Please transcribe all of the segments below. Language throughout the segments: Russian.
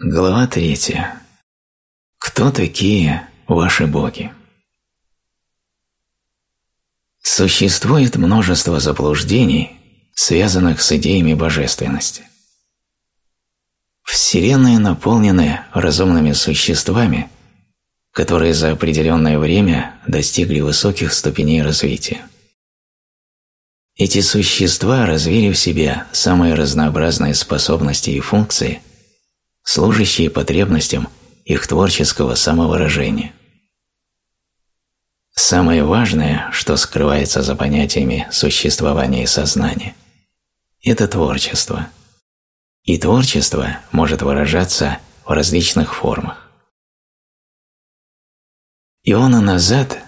Глава третья. Кто такие ваши боги? Существует множество заблуждений, связанных с идеями божественности. Вселенная наполнена разумными существами, которые за определенное время достигли высоких ступеней развития. Эти существа развили в себе самые разнообразные способности и функции, служащие потребностям их творческого самовыражения. Самое важное, что скрывается за понятиями существования и сознания, это творчество. И творчество может выражаться в различных формах. Иона назад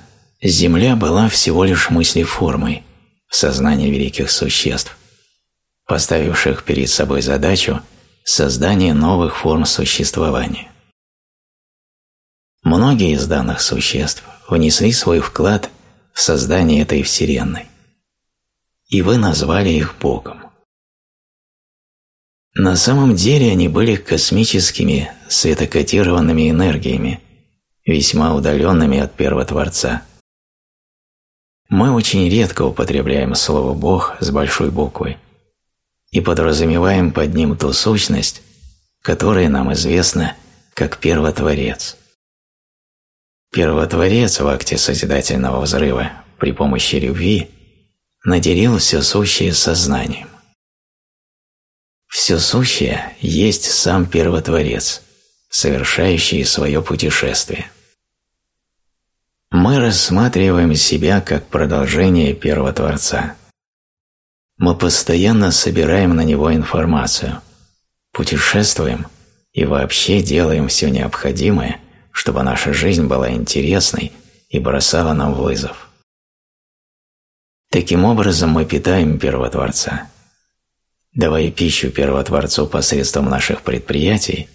Земля была всего лишь мыслеформой в сознании великих существ, поставивших перед собой задачу создания новых форм существования. Многие из данных существ внесли свой вклад в создание этой Вселенной, и вы назвали их Богом. На самом деле они были космическими светокодированными энергиями, весьма удаленными от Первотворца. Мы очень редко употребляем слово «Бог» с большой буквы и подразумеваем под ним ту сущность, которая нам известна как Первотворец. Первотворец в акте созидательного взрыва при помощи любви наделил все сущее сознанием. Все сущее есть сам Первотворец, совершающий свое путешествие. Мы рассматриваем себя как продолжение Первого Творца. Мы постоянно собираем на него информацию, путешествуем и вообще делаем все необходимое, чтобы наша жизнь была интересной и бросала нам вызов. Таким образом мы питаем Первотворца. Давая пищу Первотворцу посредством наших предприятий,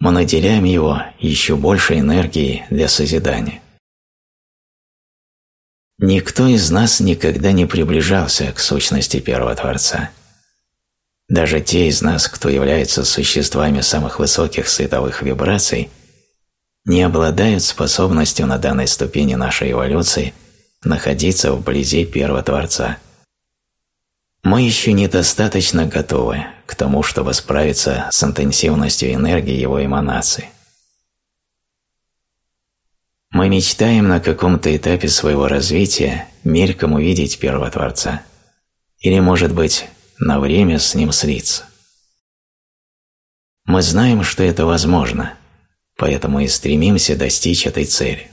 мы наделяем его еще больше энергии для созидания. Никто из нас никогда не приближался к сущности Первого Творца. Даже те из нас, кто является существами самых высоких световых вибраций, не обладают способностью на данной ступени нашей эволюции находиться вблизи Первого Творца. Мы еще недостаточно готовы к тому, чтобы справиться с интенсивностью энергии его эманации. Мы мечтаем на каком-то этапе своего развития мельком увидеть Первого Творца. Или, может быть, на время с Ним слиться. Мы знаем, что это возможно, поэтому и стремимся достичь этой цели.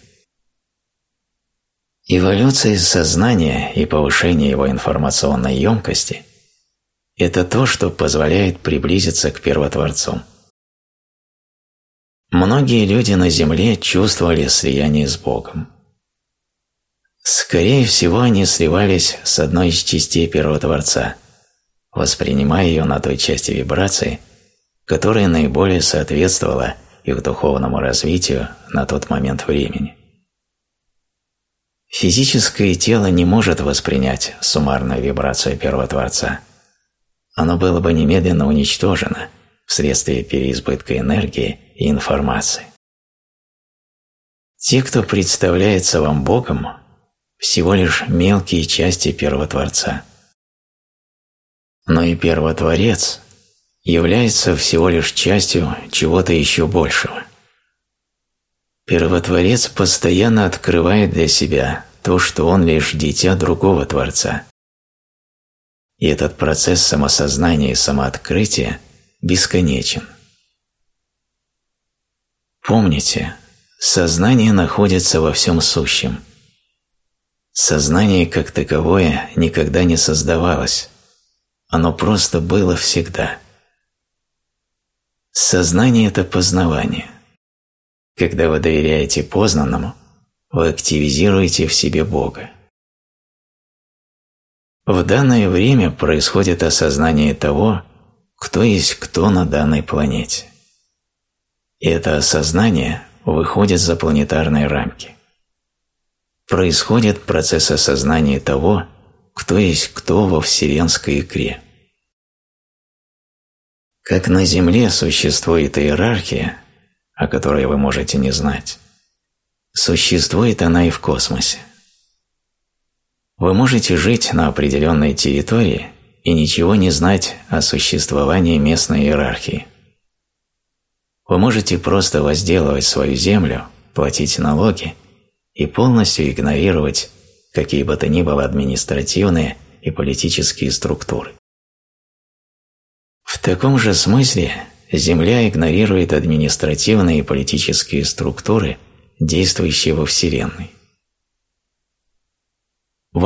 Эволюция сознания и повышение его информационной емкости – это то, что позволяет приблизиться к Первотворцу – Многие люди на Земле чувствовали слияние с Богом. Скорее всего, они сливались с одной из частей Первого Творца, воспринимая ее на той части вибрации, которая наиболее соответствовала их духовному развитию на тот момент времени. Физическое тело не может воспринять суммарную вибрацию Первого Творца. Оно было бы немедленно уничтожено вследствие переизбытка энергии и информации. Те, кто представляется вам Богом, всего лишь мелкие части Первотворца. Но и Первотворец является всего лишь частью чего-то еще большего. Первотворец постоянно открывает для себя то, что он лишь дитя другого Творца. И этот процесс самосознания и самооткрытия бесконечен. Помните, сознание находится во всем сущем. Сознание как таковое никогда не создавалось, оно просто было всегда. Сознание – это познавание. Когда вы доверяете познанному, вы активизируете в себе Бога. В данное время происходит осознание того, кто есть кто на данной планете. И это осознание выходит за планетарные рамки. Происходит процесс осознания того, кто есть кто во вселенской игре. Как на Земле существует иерархия, о которой вы можете не знать, существует она и в космосе. Вы можете жить на определенной территории и ничего не знать о существовании местной иерархии. Вы можете просто возделывать свою землю, платить налоги и полностью игнорировать какие бы то ни было административные и политические структуры. В таком же смысле Земля игнорирует административные и политические структуры, действующие во Вселенной.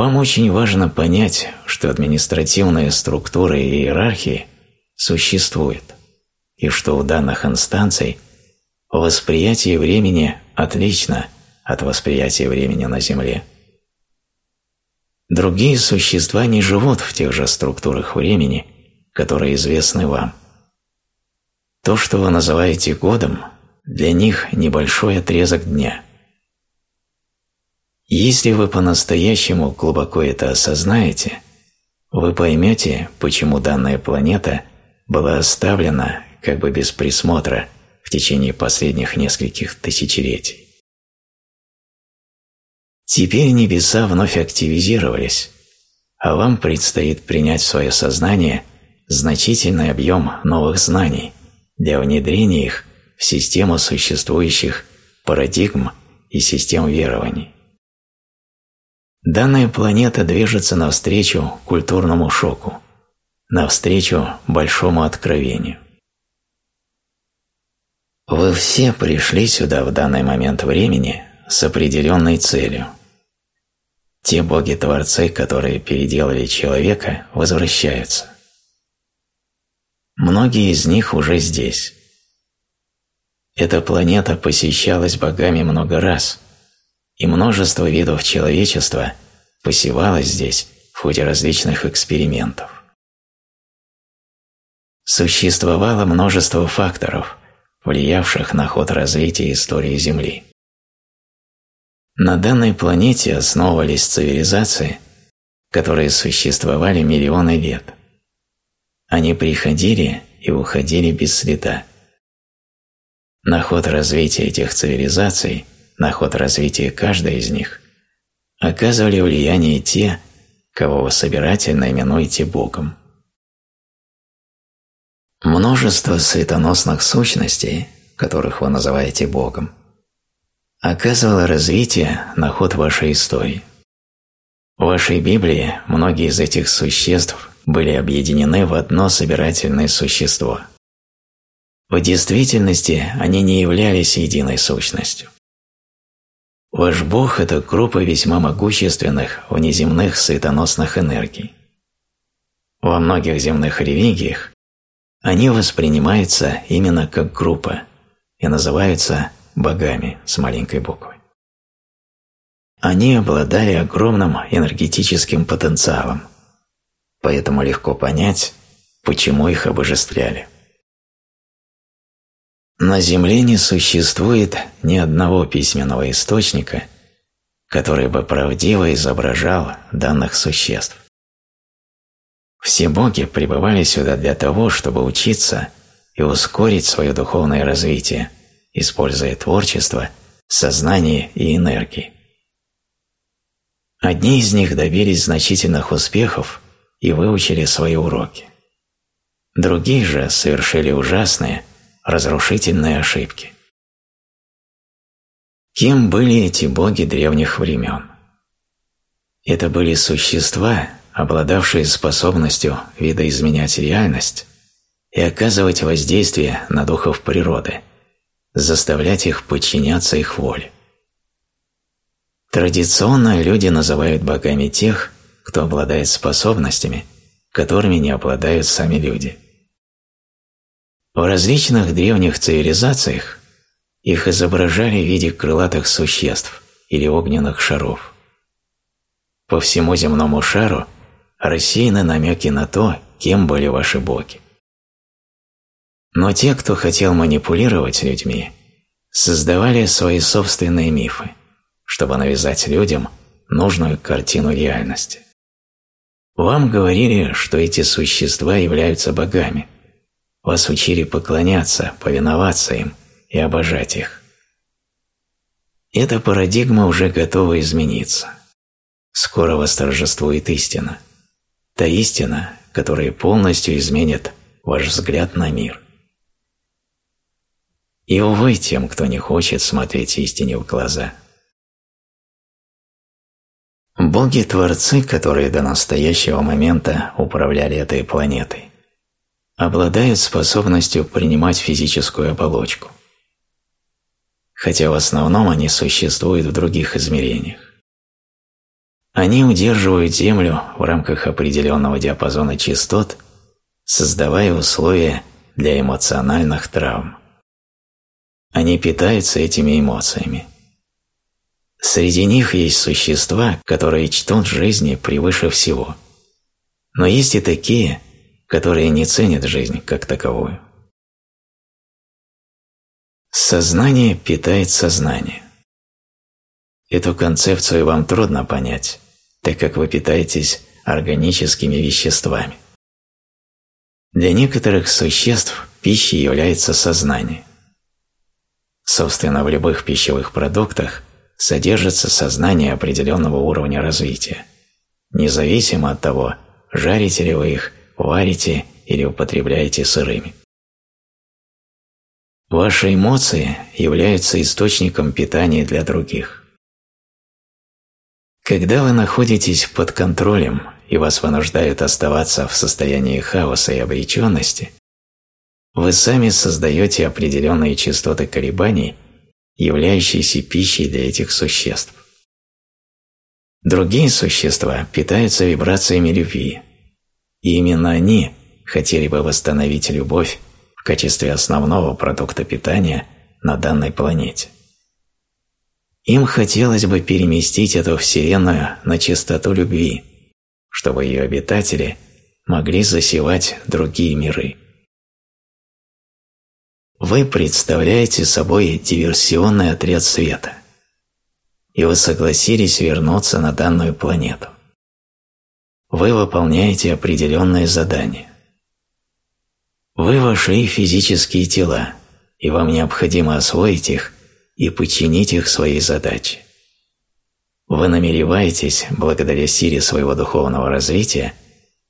Вам очень важно понять, что административные структуры и иерархии существуют, и что у данных инстанций восприятие времени отлично от восприятия времени на Земле. Другие существа не живут в тех же структурах времени, которые известны вам. То, что вы называете годом, для них небольшой отрезок дня – если вы по-настоящему глубоко это осознаете, вы поймете, почему данная планета была оставлена как бы без присмотра в течение последних нескольких тысячелетий. Теперь небеса вновь активизировались, а вам предстоит принять в свое сознание значительный объем новых знаний для внедрения их в систему существующих парадигм и систем верований. Данная планета движется навстречу культурному шоку, навстречу большому откровению. Вы все пришли сюда в данный момент времени с определенной целью. Те боги-творцы, которые переделали человека, возвращаются. Многие из них уже здесь. Эта планета посещалась богами много раз – и множество видов человечества посевалось здесь в ходе различных экспериментов. Существовало множество факторов, влиявших на ход развития истории Земли. На данной планете основывались цивилизации, которые существовали миллионы лет. Они приходили и уходили без следа. На ход развития этих цивилизаций на ход развития каждой из них, оказывали влияние те, кого вы собирательно именуете Богом. Множество светоносных сущностей, которых вы называете Богом, оказывало развитие на ход вашей истории. В вашей Библии многие из этих существ были объединены в одно собирательное существо. В действительности они не являлись единой сущностью. Ваш Бог – это группа весьма могущественных внеземных светоносных энергий. Во многих земных религиях они воспринимаются именно как группа и называются богами с маленькой буквы. Они обладали огромным энергетическим потенциалом, поэтому легко понять, почему их обожествляли. На Земле не существует ни одного письменного источника, который бы правдиво изображал данных существ. Все боги пребывали сюда для того, чтобы учиться и ускорить свое духовное развитие, используя творчество, сознание и энергии. Одни из них добились значительных успехов и выучили свои уроки. Другие же совершили ужасные – разрушительные ошибки. Кем были эти боги древних времен? Это были существа, обладавшие способностью видоизменять реальность и оказывать воздействие на духов природы, заставлять их подчиняться их воле. Традиционно люди называют богами тех, кто обладает способностями, которыми не обладают сами люди – в различных древних цивилизациях их изображали в виде крылатых существ или огненных шаров. По всему земному шару рассеяны намеки на то, кем были ваши боги. Но те, кто хотел манипулировать людьми, создавали свои собственные мифы, чтобы навязать людям нужную картину реальности. Вам говорили, что эти существа являются богами – вас учили поклоняться, повиноваться им и обожать их. Эта парадигма уже готова измениться. Скоро восторжествует истина. Та истина, которая полностью изменит ваш взгляд на мир. И увы тем, кто не хочет смотреть истине в глаза. Боги-творцы, которые до настоящего момента управляли этой планетой, обладают способностью принимать физическую оболочку. Хотя в основном они существуют в других измерениях. Они удерживают Землю в рамках определенного диапазона частот, создавая условия для эмоциональных травм. Они питаются этими эмоциями. Среди них есть существа, которые чтут жизни превыше всего. Но есть и такие, которые не ценят жизнь как таковую. Сознание питает сознание. Эту концепцию вам трудно понять, так как вы питаетесь органическими веществами. Для некоторых существ пищей является сознание. Собственно, в любых пищевых продуктах содержится сознание определенного уровня развития, независимо от того, жарите ли вы их, варите или употребляете сырыми. Ваши эмоции являются источником питания для других. Когда вы находитесь под контролем и вас вынуждают оставаться в состоянии хаоса и обреченности, вы сами создаете определенные частоты колебаний, являющиеся пищей для этих существ. Другие существа питаются вибрациями любви, и именно они хотели бы восстановить любовь в качестве основного продукта питания на данной планете. Им хотелось бы переместить эту Вселенную на чистоту любви, чтобы ее обитатели могли засевать другие миры. Вы представляете собой диверсионный отряд света, и вы согласились вернуться на данную планету. Вы выполняете определенные задания. Вы вошли в физические тела, и вам необходимо освоить их и подчинить их своей задаче. Вы намереваетесь, благодаря силе своего духовного развития,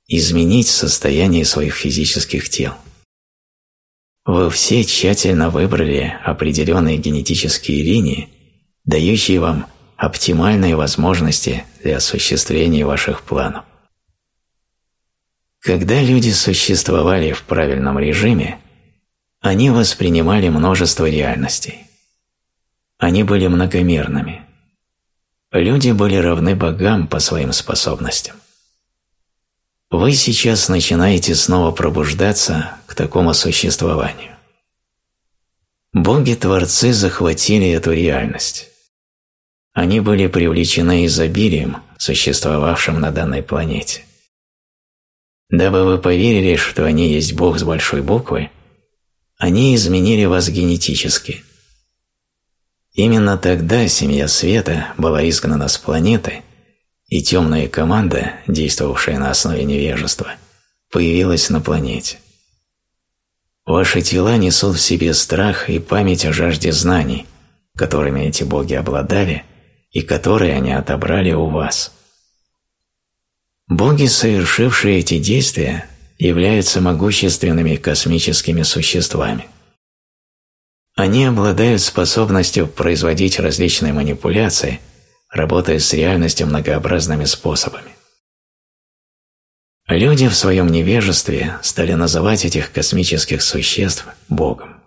изменить состояние своих физических тел. Вы все тщательно выбрали определенные генетические линии, дающие вам оптимальные возможности для осуществления ваших планов. Когда люди существовали в правильном режиме, они воспринимали множество реальностей. Они были многомерными. Люди были равны богам по своим способностям. Вы сейчас начинаете снова пробуждаться к такому существованию. Боги-творцы захватили эту реальность. Они были привлечены изобилием, существовавшим на данной планете. Дабы вы поверили, что они есть Бог с большой буквы, они изменили вас генетически – Именно тогда семья Света была изгнана с планеты, и темная команда, действовавшая на основе невежества, появилась на планете. Ваши тела несут в себе страх и память о жажде знаний, которыми эти боги обладали и которые они отобрали у вас. Боги, совершившие эти действия, являются могущественными космическими существами – они обладают способностью производить различные манипуляции, работая с реальностью многообразными способами. Люди в своем невежестве стали называть этих космических существ Богом.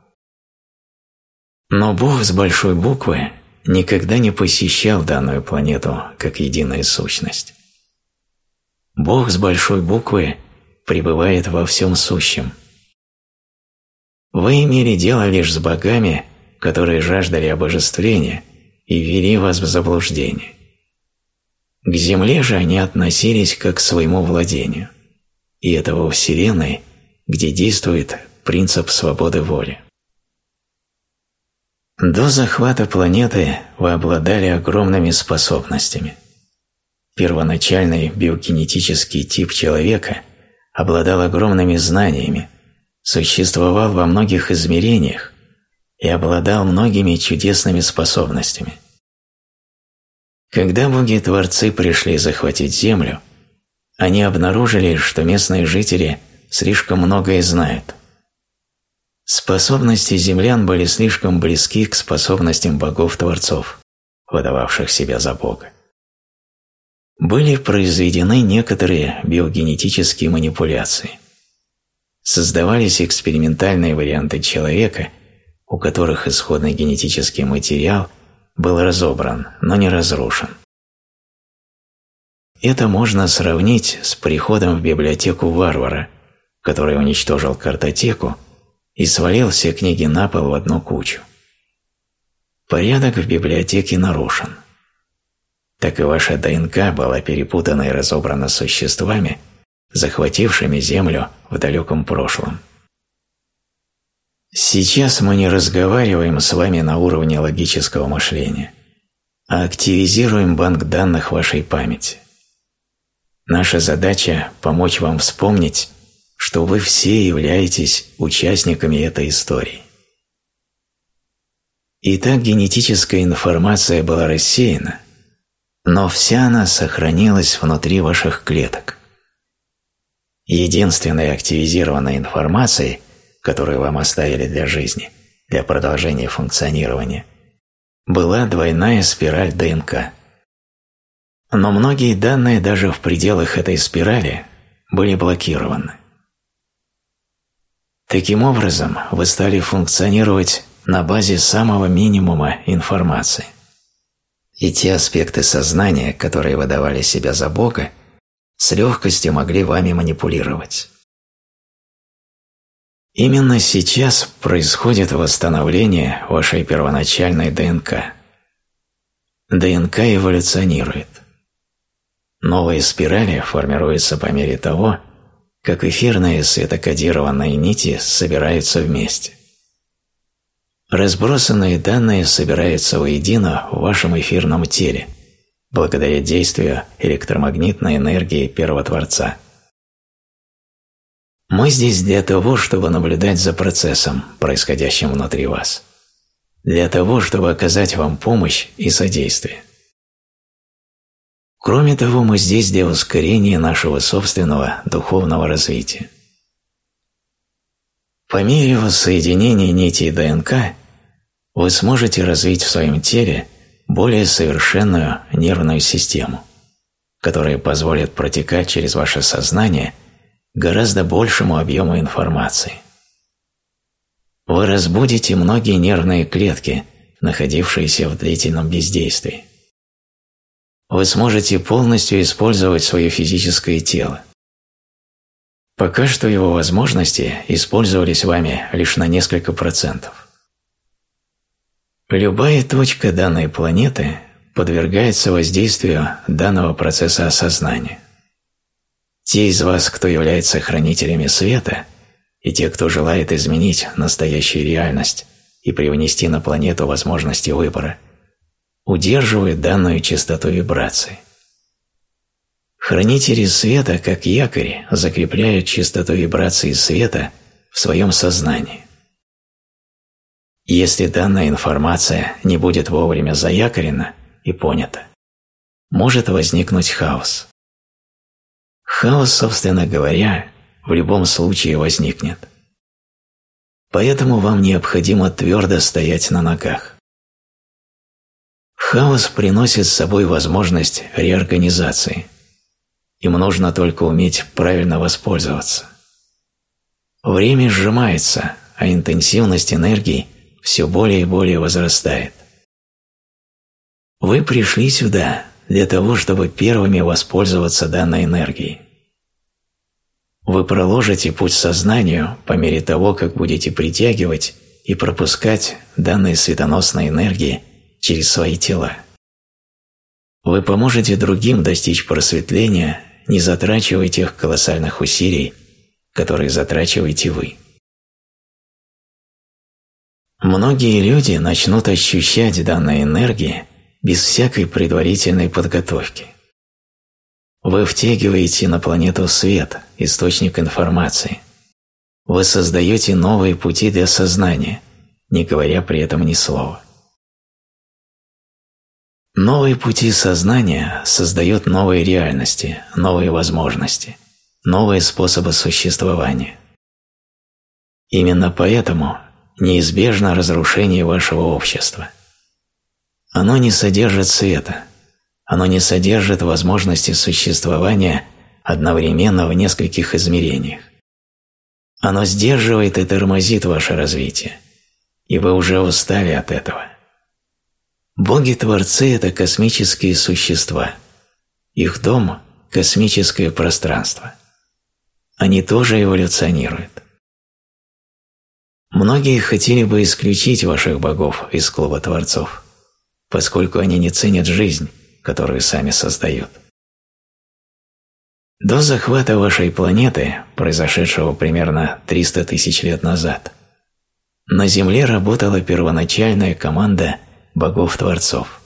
Но Бог с большой буквы никогда не посещал данную планету как единая сущность. Бог с большой буквы пребывает во всем сущем – вы имели дело лишь с богами, которые жаждали обожествления и ввели вас в заблуждение. К земле же они относились как к своему владению, и это во Вселенной, где действует принцип свободы воли. До захвата планеты вы обладали огромными способностями. Первоначальный биогенетический тип человека обладал огромными знаниями, существовал во многих измерениях и обладал многими чудесными способностями. Когда боги-творцы пришли захватить Землю, они обнаружили, что местные жители слишком многое знают. Способности землян были слишком близки к способностям богов-творцов, выдававших себя за Бога. Были произведены некоторые биогенетические манипуляции. Создавались экспериментальные варианты человека, у которых исходный генетический материал был разобран, но не разрушен. Это можно сравнить с приходом в библиотеку варвара, который уничтожил картотеку и свалил все книги на пол в одну кучу. Порядок в библиотеке нарушен. Так и ваша ДНК была перепутана и разобрана существами, захватившими Землю в далеком прошлом. Сейчас мы не разговариваем с вами на уровне логического мышления, а активизируем банк данных вашей памяти. Наша задача – помочь вам вспомнить, что вы все являетесь участниками этой истории. Итак, генетическая информация была рассеяна, но вся она сохранилась внутри ваших клеток. Единственной активизированной информацией, которую вам оставили для жизни, для продолжения функционирования, была двойная спираль ДНК – но многие данные даже в пределах этой спирали были блокированы. Таким образом, вы стали функционировать на базе самого минимума информации. И те аспекты сознания, которые выдавали себя за Бога, с легкостью могли вами манипулировать. Именно сейчас происходит восстановление вашей первоначальной ДНК. ДНК эволюционирует. Новые спирали формируются по мере того, как эфирные светокодированные нити собираются вместе. Разбросанные данные собираются воедино в вашем эфирном теле, благодаря действию электромагнитной энергии Первотворца. Мы здесь для того, чтобы наблюдать за процессом, происходящим внутри вас. Для того, чтобы оказать вам помощь и содействие. Кроме того, мы здесь для ускорения нашего собственного духовного развития. По мере воссоединения нитей ДНК вы сможете развить в своем теле более совершенную нервную систему, которая позволит протекать через ваше сознание гораздо большему объему информации. Вы разбудите многие нервные клетки, находившиеся в длительном бездействии вы сможете полностью использовать свое физическое тело. Пока что его возможности использовались вами лишь на несколько процентов. Любая точка данной планеты подвергается воздействию данного процесса осознания. Те из вас, кто является хранителями света, и те, кто желает изменить настоящую реальность и привнести на планету возможности выбора – удерживает данную частоту вибрации. Хранители света, как якорь, закрепляют частоту вибрации света в своем сознании. Если данная информация не будет вовремя заякорена и понята, может возникнуть хаос. Хаос, собственно говоря, в любом случае возникнет. Поэтому вам необходимо твердо стоять на ногах. Хаос приносит с собой возможность реорганизации. Им нужно только уметь правильно воспользоваться. Время сжимается, а интенсивность энергии все более и более возрастает. Вы пришли сюда для того, чтобы первыми воспользоваться данной энергией. Вы проложите путь сознанию по мере того, как будете притягивать и пропускать данные светоносной энергии через свои тела. Вы поможете другим достичь просветления, не затрачивая тех колоссальных усилий, которые затрачиваете вы. Многие люди начнут ощущать данные энергии без всякой предварительной подготовки. Вы втягиваете на планету свет, источник информации. вы создаете новые пути для сознания, не говоря при этом ни слова. Новые пути сознания создают новые реальности, новые возможности, новые способы существования. Именно поэтому неизбежно разрушение вашего общества. Оно не содержит света, оно не содержит возможности существования одновременно в нескольких измерениях. Оно сдерживает и тормозит ваше развитие, и вы уже устали от этого. Боги-творцы – это космические существа. Их дом – космическое пространство. Они тоже эволюционируют. Многие хотели бы исключить ваших богов из клуба творцов, поскольку они не ценят жизнь, которую сами создают. До захвата вашей планеты, произошедшего примерно 300 тысяч лет назад, на Земле работала первоначальная команда богов-творцов.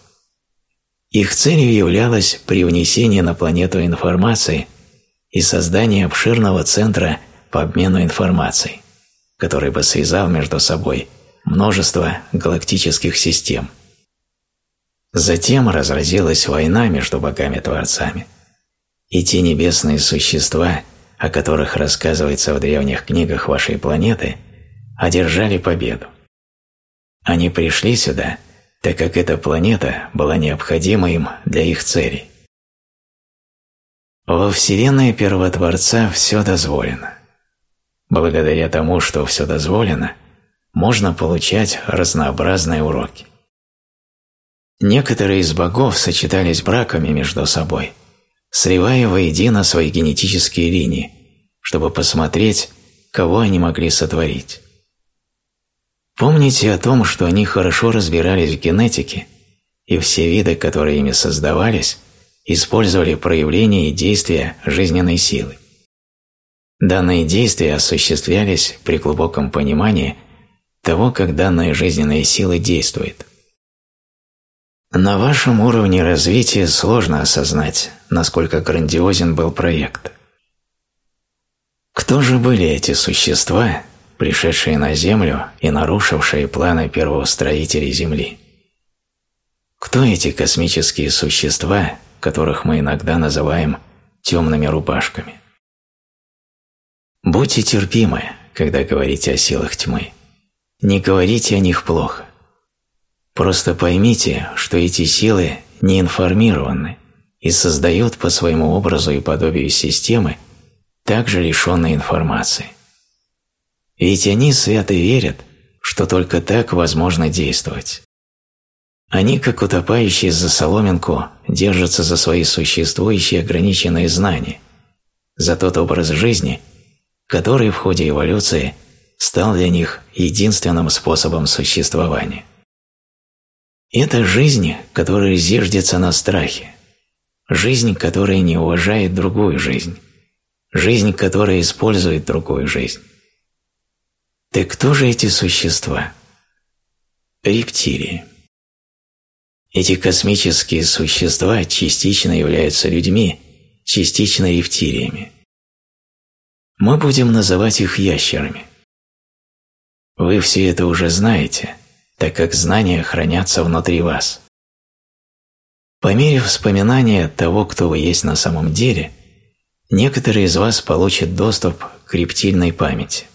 Их целью являлось привнесение на планету информации и создание обширного центра по обмену информацией, который бы связал между собой множество галактических систем. Затем разразилась война между богами-творцами, и те небесные существа, о которых рассказывается в древних книгах вашей планеты, одержали победу. Они пришли сюда – так как эта планета была необходима им для их целей. Во Вселенной Первотворца все дозволено. Благодаря тому, что все дозволено, можно получать разнообразные уроки. Некоторые из богов сочетались браками между собой, сливая воедино свои генетические линии, чтобы посмотреть, кого они могли сотворить. Помните о том, что они хорошо разбирались в генетике, и все виды, которые ими создавались, использовали проявления и действия жизненной силы. Данные действия осуществлялись при глубоком понимании того, как данная жизненная сила действует. На вашем уровне развития сложно осознать, насколько грандиозен был проект. Кто же были эти существа, пришедшие на Землю и нарушившие планы первого строителя Земли. Кто эти космические существа, которых мы иногда называем темными рубашками? Будьте терпимы, когда говорите о силах тьмы. Не говорите о них плохо. Просто поймите, что эти силы не информированы и создают по своему образу и подобию системы, также лишенные информации. Ведь они свято верят, что только так возможно действовать. Они, как утопающие за соломинку, держатся за свои существующие ограниченные знания, за тот образ жизни, который в ходе эволюции стал для них единственным способом существования. Это жизнь, которая зиждется на страхе, жизнь, которая не уважает другую жизнь, жизнь, которая использует другую жизнь. Так кто же эти существа? Рептилии. Эти космические существа частично являются людьми, частично рептилиями. Мы будем называть их ящерами. Вы все это уже знаете, так как знания хранятся внутри вас. По мере вспоминания того, кто вы есть на самом деле, некоторые из вас получат доступ к рептильной памяти.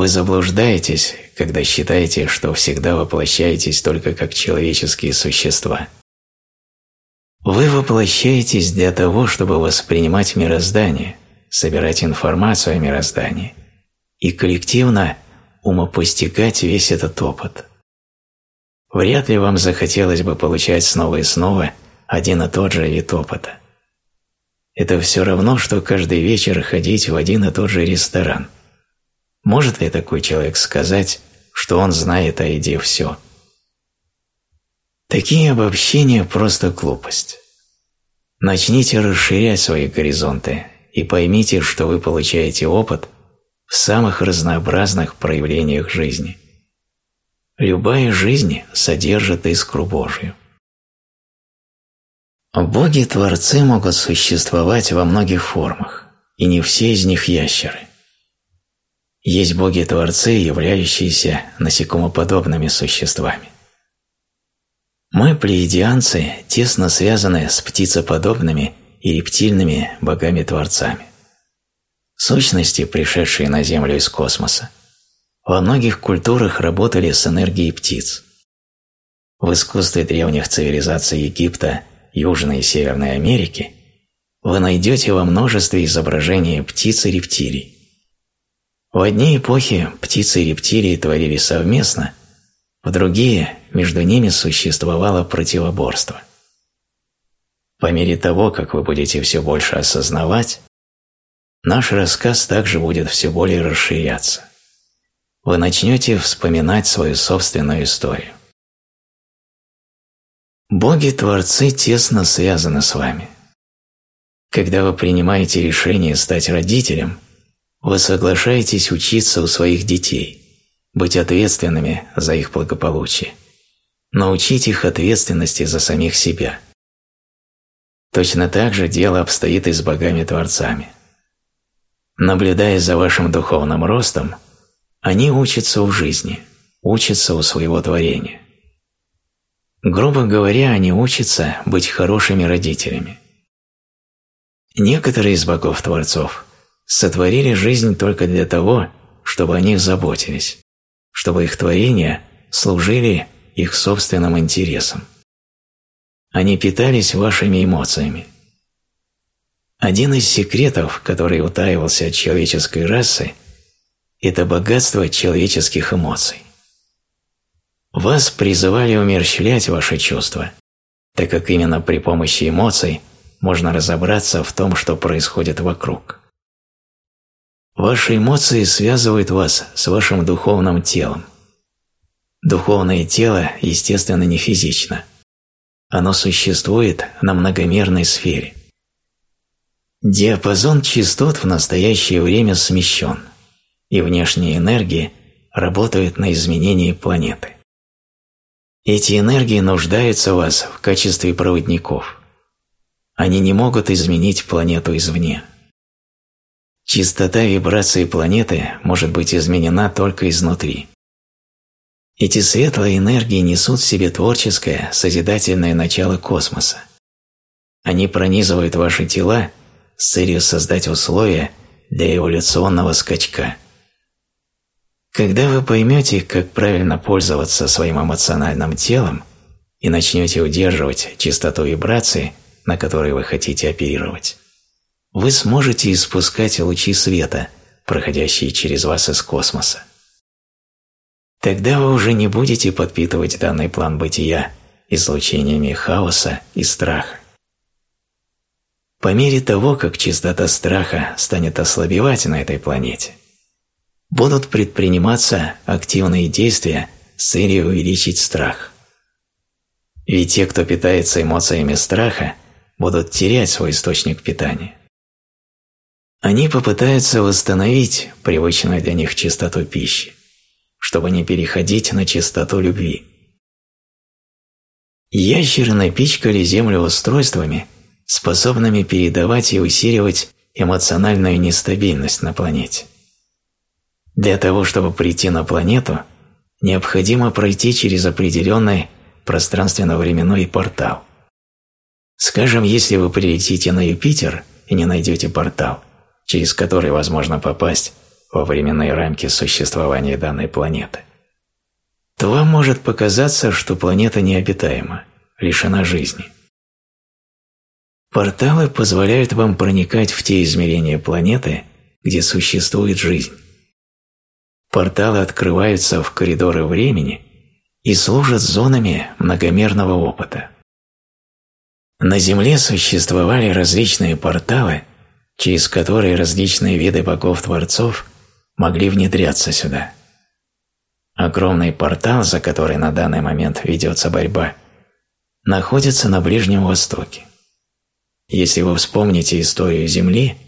Вы заблуждаетесь, когда считаете, что всегда воплощаетесь только как человеческие существа. Вы воплощаетесь для того, чтобы воспринимать мироздание, собирать информацию о мироздании и коллективно умопостигать весь этот опыт. Вряд ли вам захотелось бы получать снова и снова один и тот же вид опыта. Это все равно, что каждый вечер ходить в один и тот же ресторан – может ли такой человек сказать, что он знает о еде все? Такие обобщения – просто глупость. Начните расширять свои горизонты и поймите, что вы получаете опыт в самых разнообразных проявлениях жизни. Любая жизнь содержит искру Божью. Боги-творцы могут существовать во многих формах, и не все из них ящеры. Есть боги-творцы, являющиеся насекомоподобными существами. Мы, плеядианцы, тесно связаны с птицеподобными и рептильными богами-творцами. Сущности, пришедшие на Землю из космоса, во многих культурах работали с энергией птиц. В искусстве древних цивилизаций Египта, Южной и Северной Америки вы найдете во множестве изображений птиц и рептилий. В одни эпохи птицы и рептилии творили совместно, в другие между ними существовало противоборство. По мере того, как вы будете все больше осознавать, наш рассказ также будет все более расширяться. Вы начнете вспоминать свою собственную историю. Боги-творцы тесно связаны с вами. Когда вы принимаете решение стать родителем, вы соглашаетесь учиться у своих детей, быть ответственными за их благополучие, научить их ответственности за самих себя. Точно так же дело обстоит и с богами-творцами. Наблюдая за вашим духовным ростом, они учатся у жизни, учатся у своего творения. Грубо говоря, они учатся быть хорошими родителями. Некоторые из богов-творцов сотворили жизнь только для того, чтобы о них заботились, чтобы их творения служили их собственным интересам. Они питались вашими эмоциями. Один из секретов, который утаивался от человеческой расы, это богатство человеческих эмоций. Вас призывали умерщвлять ваши чувства, так как именно при помощи эмоций можно разобраться в том, что происходит вокруг. Ваши эмоции связывают вас с вашим духовным телом. Духовное тело, естественно, не физично. Оно существует на многомерной сфере. Диапазон частот в настоящее время смещен, и внешние энергии работают на изменение планеты. Эти энергии нуждаются в вас в качестве проводников. Они не могут изменить планету извне. Частота вибрации планеты может быть изменена только изнутри. Эти светлые энергии несут в себе творческое, созидательное начало космоса. Они пронизывают ваши тела с целью создать условия для эволюционного скачка – когда вы поймете, как правильно пользоваться своим эмоциональным телом и начнете удерживать частоту вибрации, на которой вы хотите оперировать, вы сможете испускать лучи света, проходящие через вас из космоса. Тогда вы уже не будете подпитывать данный план бытия излучениями хаоса и страха. По мере того, как частота страха станет ослабевать на этой планете, будут предприниматься активные действия с целью увеличить страх. Ведь те, кто питается эмоциями страха, будут терять свой источник питания. Они попытаются восстановить привычную для них чистоту пищи, чтобы не переходить на чистоту любви. Ящеры напичкали Землю устройствами, способными передавать и усиливать эмоциональную нестабильность на планете. Для того, чтобы прийти на планету, необходимо пройти через определенный пространственно-временной портал. Скажем, если вы прилетите на Юпитер и не найдете портал, через который возможно попасть во временные рамки существования данной планеты, то вам может показаться, что планета необитаема, лишена жизни. Порталы позволяют вам проникать в те измерения планеты, где существует жизнь. Порталы открываются в коридоры времени и служат зонами многомерного опыта. На Земле существовали различные порталы, через которые различные виды богов-творцов могли внедряться сюда. Огромный портал, за который на данный момент ведется борьба, находится на Ближнем Востоке. Если вы вспомните историю Земли –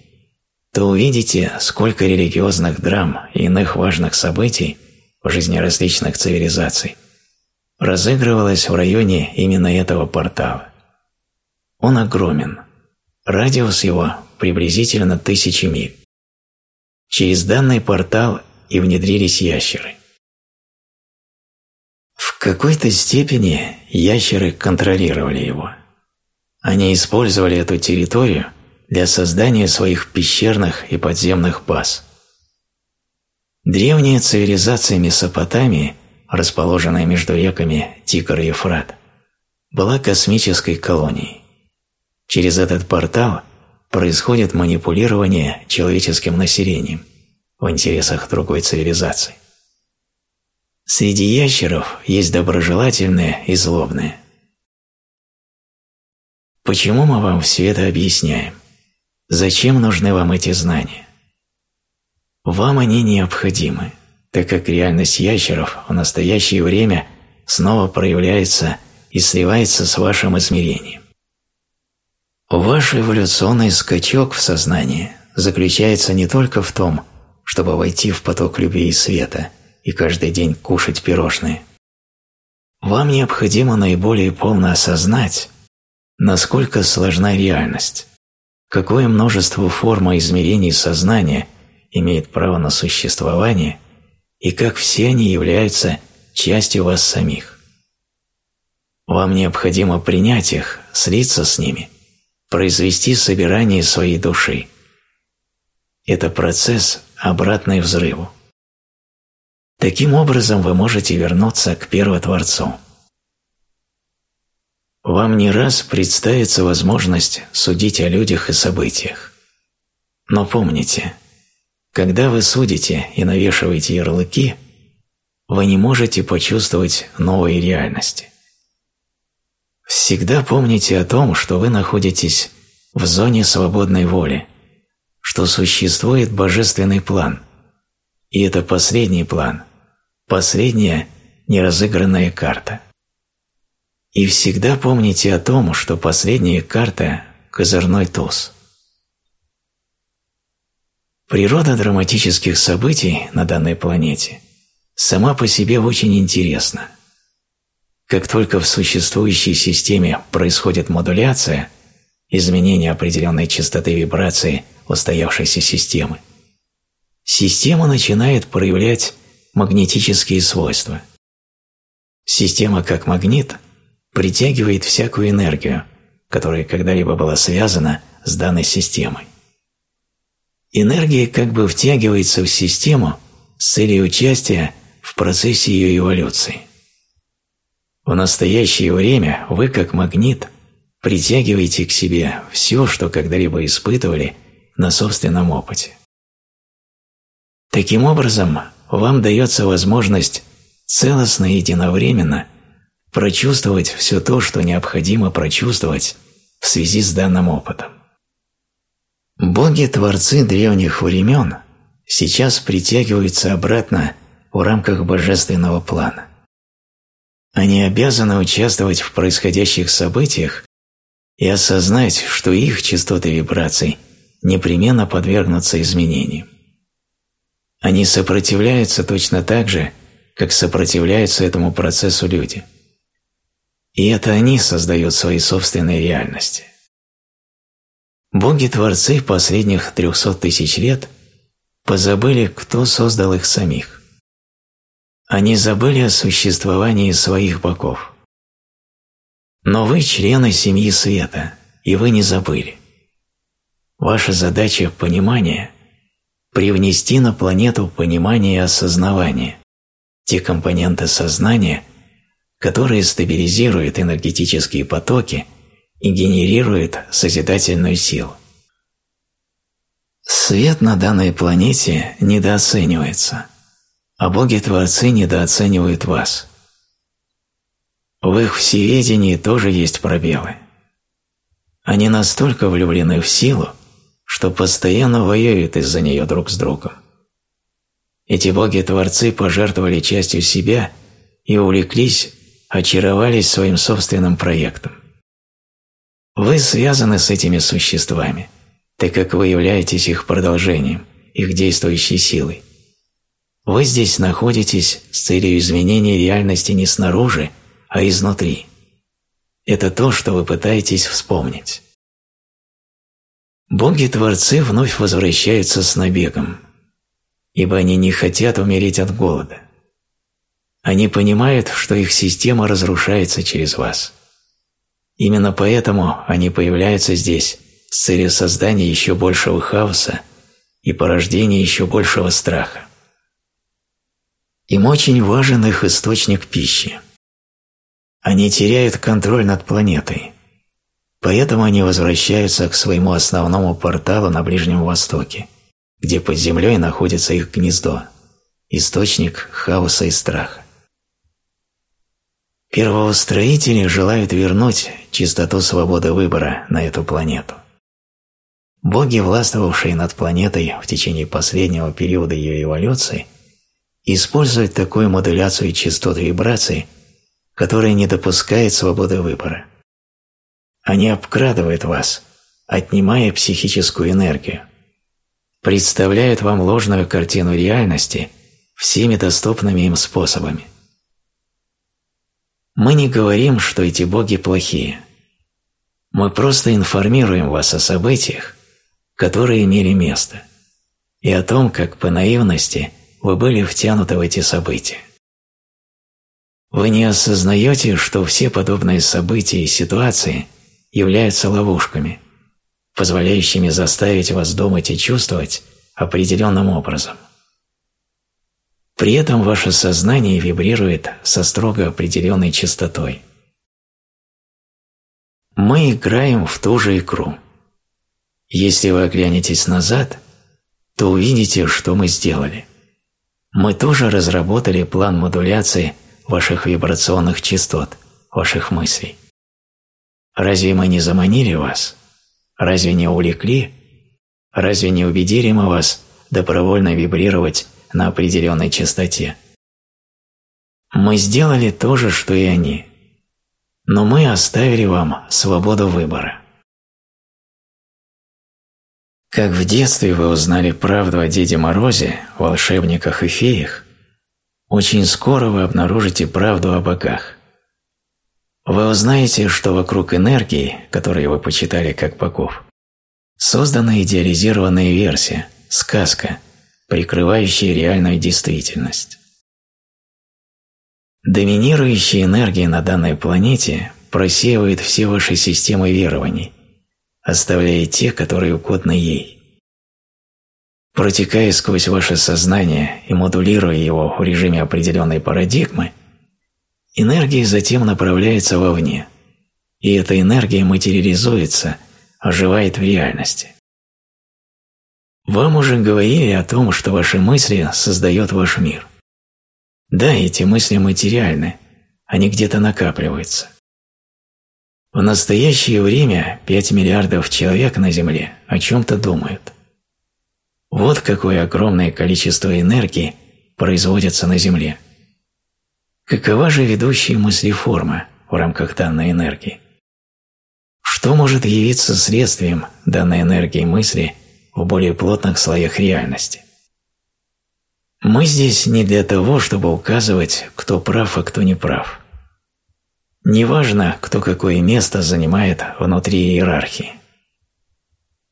то увидите, сколько религиозных драм и иных важных событий в жизни различных цивилизаций разыгрывалось в районе именно этого портала. Он огромен. Радиус его приблизительно тысячи миль. Через данный портал и внедрились ящеры. В какой-то степени ящеры контролировали его. Они использовали эту территорию для создания своих пещерных и подземных баз. Древняя цивилизация Месопотамии, расположенная между реками Тигр и Ефрат, была космической колонией. Через этот портал происходит манипулирование человеческим населением в интересах другой цивилизации. Среди ящеров есть доброжелательные и злобные. Почему мы вам все это объясняем? Зачем нужны вам эти знания? Вам они необходимы, так как реальность ящеров в настоящее время снова проявляется и сливается с вашим измерением. Ваш эволюционный скачок в сознании заключается не только в том, чтобы войти в поток любви и света и каждый день кушать пирожные. Вам необходимо наиболее полно осознать, насколько сложна реальность, какое множество форм и измерений сознания имеет право на существование и как все они являются частью вас самих. Вам необходимо принять их, слиться с ними – произвести собирание своей души. Это процесс, обратный взрыву. Таким образом вы можете вернуться к Первотворцу. Вам не раз представится возможность судить о людях и событиях. Но помните, когда вы судите и навешиваете ярлыки, вы не можете почувствовать новой реальности. Всегда помните о том, что вы находитесь в зоне свободной воли, что существует божественный план. И это последний план, последняя неразыгранная карта. И всегда помните о том, что последняя карта – козырной туз. Природа драматических событий на данной планете сама по себе очень интересна – как только в существующей системе происходит модуляция, изменение определенной частоты вибрации устоявшейся системы, система начинает проявлять магнетические свойства. Система как магнит притягивает всякую энергию, которая когда-либо была связана с данной системой. Энергия как бы втягивается в систему с целью участия в процессе ее эволюции. В настоящее время вы, как магнит, притягиваете к себе все, что когда-либо испытывали на собственном опыте. Таким образом, вам дается возможность целостно и единовременно прочувствовать все то, что необходимо прочувствовать в связи с данным опытом. Боги-творцы древних времен сейчас притягиваются обратно в рамках божественного плана. Они обязаны участвовать в происходящих событиях и осознать, что их частоты вибраций непременно подвергнутся изменениям. Они сопротивляются точно так же, как сопротивляются этому процессу люди. И это они создают свои собственные реальности. Боги-творцы последних трехсот тысяч лет позабыли, кто создал их самих. Они забыли о существовании своих богов. Но вы члены семьи света, и вы не забыли. Ваша задача – понимание – привнести на планету понимание и осознавание, те компоненты сознания, которые стабилизируют энергетические потоки и генерируют созидательную силу. Свет на данной планете недооценивается – а боги-творцы недооценивают вас. В их всеведении тоже есть пробелы. Они настолько влюблены в силу, что постоянно воюют из-за нее друг с другом. Эти боги-творцы пожертвовали частью себя и увлеклись, очаровались своим собственным проектом. Вы связаны с этими существами, так как вы являетесь их продолжением, их действующей силой. Вы здесь находитесь с целью изменения реальности не снаружи, а изнутри. Это то, что вы пытаетесь вспомнить. Боги-творцы вновь возвращаются с набегом. ибо они не хотят умереть от голода. Они понимают, что их система разрушается через вас. Именно поэтому они появляются здесь с целью создания еще большего хаоса и порождения еще большего страха. Им очень важен их источник пищи. Они теряют контроль над планетой, поэтому они возвращаются к своему основному порталу на Ближнем Востоке, где под землей находится их гнездо, источник хаоса и страха. Первоустроители желают вернуть чистоту свободы выбора на эту планету. Боги, властвовавшие над планетой в течение последнего периода ее эволюции, используют такую модуляцию частот вибраций, которая не допускает свободы выбора. Они обкрадывают вас, отнимая психическую энергию, представляют вам ложную картину реальности всеми доступными им способами. Мы не говорим, что эти боги плохие. Мы просто информируем вас о событиях, которые имели место, и о том, как по наивности вы были втянуты в эти события. Вы не осознаете, что все подобные события и ситуации являются ловушками, позволяющими заставить вас думать и чувствовать определенным образом. При этом ваше сознание вибрирует со строго определенной частотой. Мы играем в ту же игру – если вы оглянетесь назад, то увидите, что мы сделали. Мы тоже разработали план модуляции ваших вибрационных частот, ваших мыслей. Разве мы не заманили вас? Разве не увлекли? Разве не убедили мы вас добровольно вибрировать на определенной частоте? Мы сделали то же, что и они, но мы оставили вам свободу выбора. Как в детстве вы узнали правду о Деде Морозе, волшебниках и феях, очень скоро вы обнаружите правду о богах. Вы узнаете, что вокруг энергии, которые вы почитали как богов, создана идеализированная версия, сказка, прикрывающая реальную действительность. Доминирующие энергии на данной планете просеивают все ваши системы верований – оставляя те, которые угодны ей. Протекая сквозь ваше сознание и модулируя его в режиме определенной парадигмы, энергия затем направляется вовне, и эта энергия материализуется, оживает в реальности. Вам уже говорили о том, что ваши мысли создают ваш мир. Да, эти мысли материальны, они где-то накапливаются. В настоящее время 5 миллиардов человек на Земле о чем-то думают. Вот какое огромное количество энергии производится на Земле. Какова же ведущая мыслеформа в рамках данной энергии? Что может явиться следствием данной энергии мысли в более плотных слоях реальности? Мы здесь не для того, чтобы указывать, кто прав, а кто не прав. Неважно, кто какое место занимает внутри иерархии.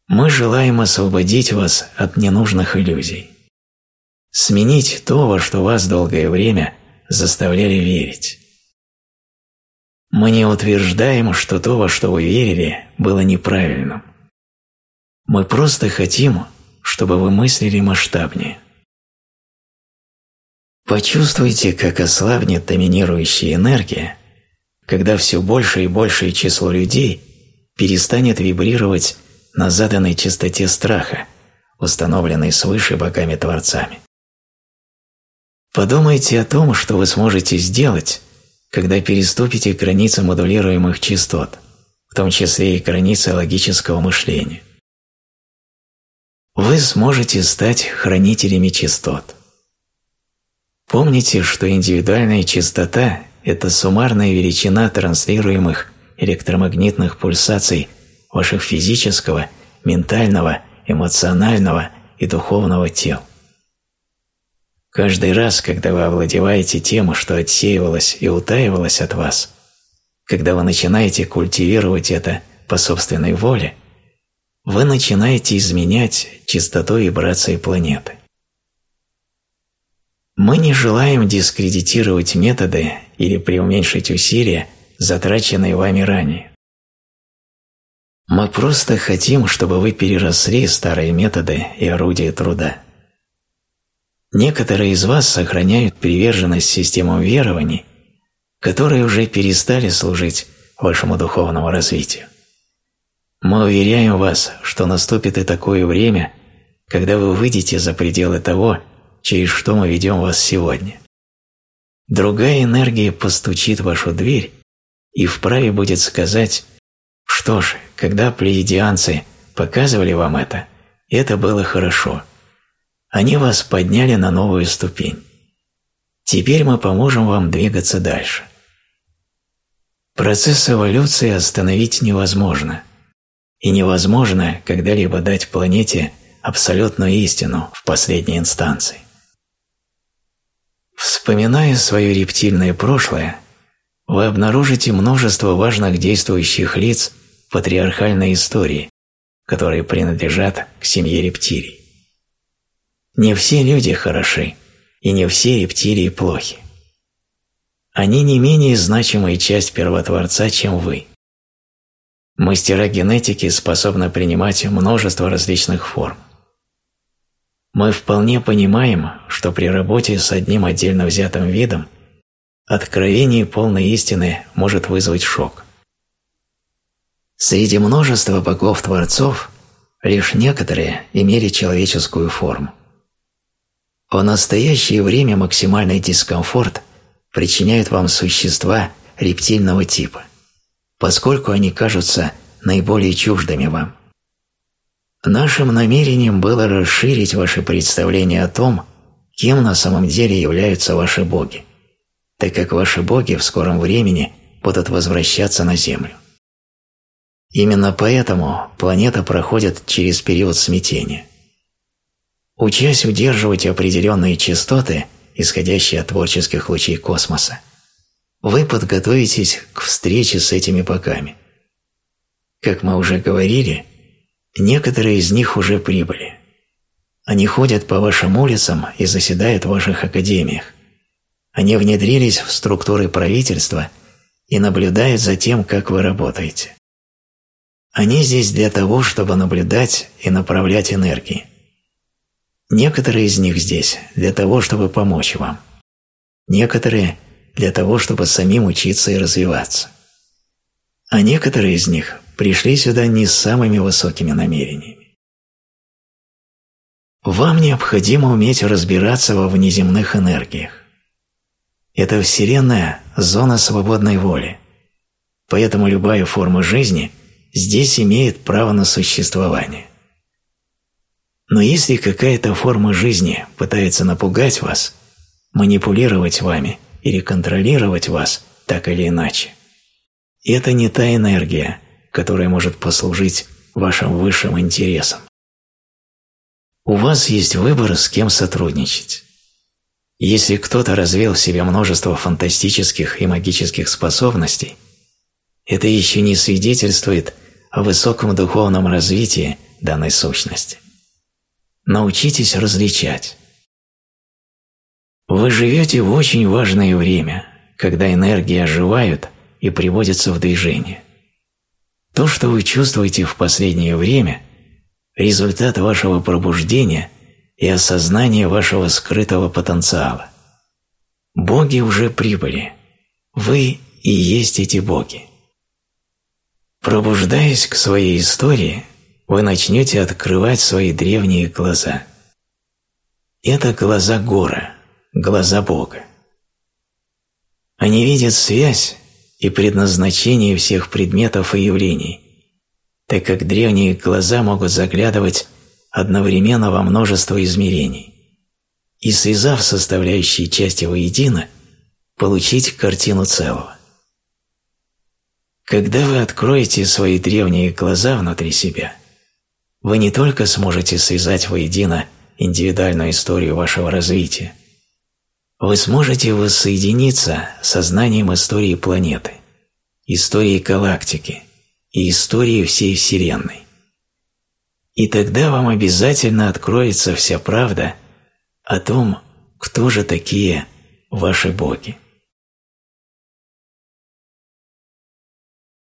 Мы желаем освободить вас от ненужных иллюзий. Сменить то, во что вас долгое время заставляли верить. Мы не утверждаем, что то, во что вы верили, было неправильным. Мы просто хотим, чтобы вы мыслили масштабнее. Почувствуйте, как ослабнет доминирующая энергия, когда все больше и большее число людей перестанет вибрировать на заданной частоте страха, установленной свыше богами-творцами. Подумайте о том, что вы сможете сделать, когда переступите границы модулируемых частот, в том числе и границы логического мышления. Вы сможете стать хранителями частот. Помните, что индивидуальная частота это суммарная величина транслируемых электромагнитных пульсаций ваших физического, ментального, эмоционального и духовного тел. Каждый раз, когда вы овладеваете тем, что отсеивалось и утаивалось от вас, когда вы начинаете культивировать это по собственной воле, вы начинаете изменять частоту вибрации планеты. Мы не желаем дискредитировать методы или преуменьшить усилия, затраченные вами ранее. Мы просто хотим, чтобы вы переросли старые методы и орудия труда. Некоторые из вас сохраняют приверженность системам верований, которые уже перестали служить вашему духовному развитию. Мы уверяем вас, что наступит и такое время, когда вы выйдете за пределы того, через что мы ведем вас сегодня. Другая энергия постучит в вашу дверь и вправе будет сказать, что ж, когда плеядианцы показывали вам это, это было хорошо. Они вас подняли на новую ступень. Теперь мы поможем вам двигаться дальше. Процесс эволюции остановить невозможно. И невозможно когда-либо дать планете абсолютную истину в последней инстанции. Вспоминая свое рептильное прошлое, вы обнаружите множество важных действующих лиц патриархальной истории, которые принадлежат к семье рептилий. Не все люди хороши, и не все рептилии плохи. Они не менее значимая часть первотворца, чем вы. Мастера генетики способны принимать множество различных форм. Мы вполне понимаем, что при работе с одним отдельно взятым видом откровение полной истины может вызвать шок. Среди множества богов-творцов лишь некоторые имели человеческую форму. В настоящее время максимальный дискомфорт причиняют вам существа рептильного типа, поскольку они кажутся наиболее чуждыми вам. Нашим намерением было расширить ваше представление о том, кем на самом деле являются ваши боги, так как ваши боги в скором времени будут возвращаться на Землю. Именно поэтому планета проходит через период смятения. Учась удерживать определенные частоты – исходящие от творческих лучей космоса, вы подготовитесь к встрече с этими богами. Как мы уже говорили, некоторые из них уже прибыли. Они ходят по вашим улицам и заседают в ваших академиях. Они внедрились в структуры правительства и наблюдают за тем, как вы работаете. Они здесь для того, чтобы наблюдать и направлять энергии. Некоторые из них здесь для того, чтобы помочь вам. Некоторые для того, чтобы самим учиться и развиваться. А некоторые из них пришли сюда не с самыми высокими намерениями. Вам необходимо уметь разбираться во внеземных энергиях. Это Вселенная – зона свободной воли. Поэтому любая форма жизни здесь имеет право на существование. Но если какая-то форма жизни пытается напугать вас, манипулировать вами или контролировать вас так или иначе, это не та энергия, которая может послужить вашим высшим интересам. У вас есть выбор, с кем сотрудничать. Если кто-то развил в себе множество фантастических и магических способностей, это еще не свидетельствует о высоком духовном развитии данной сущности. Научитесь различать. Вы живете в очень важное время, когда энергии оживают и приводятся в движение. То, что вы чувствуете в последнее время – результат вашего пробуждения и осознания вашего скрытого потенциала. Боги уже прибыли. Вы и есть эти боги. Пробуждаясь к своей истории, вы начнете открывать свои древние глаза. Это глаза Гора, глаза Бога. Они видят связь и предназначение всех предметов и явлений, так как древние глаза могут заглядывать одновременно во множество измерений и, связав составляющие части воедино, получить картину целого. Когда вы откроете свои древние глаза внутри себя – вы не только сможете связать воедино индивидуальную историю вашего развития, вы сможете воссоединиться со знанием истории планеты, истории галактики и истории всей Вселенной. И тогда вам обязательно откроется вся правда о том, кто же такие ваши боги?